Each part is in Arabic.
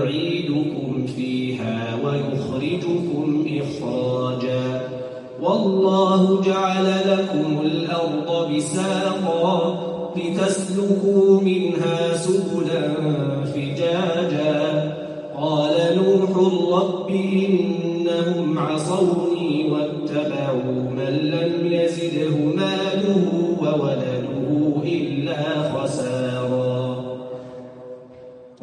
يعيدكم فيها ويخرجكم إخراجا. والله جعل لكم الأرض بساقا لتسلكوا منها سبلا فجاجا. قال نوح رب إنهم عصوني واتبعوا من لم يزده ماله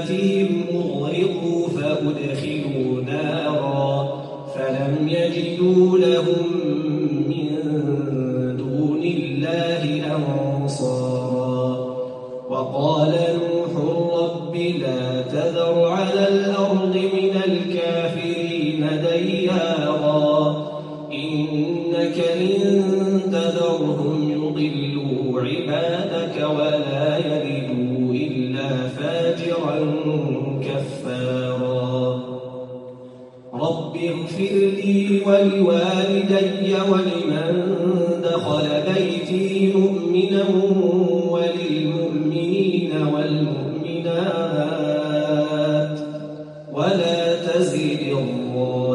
خطيئاتهم أغرقوا فأدخلوا نارا فلم يجدوا لهم من دون الله وقال نوح رب لا تذر على الأرض من الكافرين ديارا إنك إن تذرهم يضلوا عبادك ولا فاجرا كفارا. رب اغفر لي ولوالدي ولمن دخل بيتي مؤمنا وللمؤمنين والمؤمنات. ولا تزد الله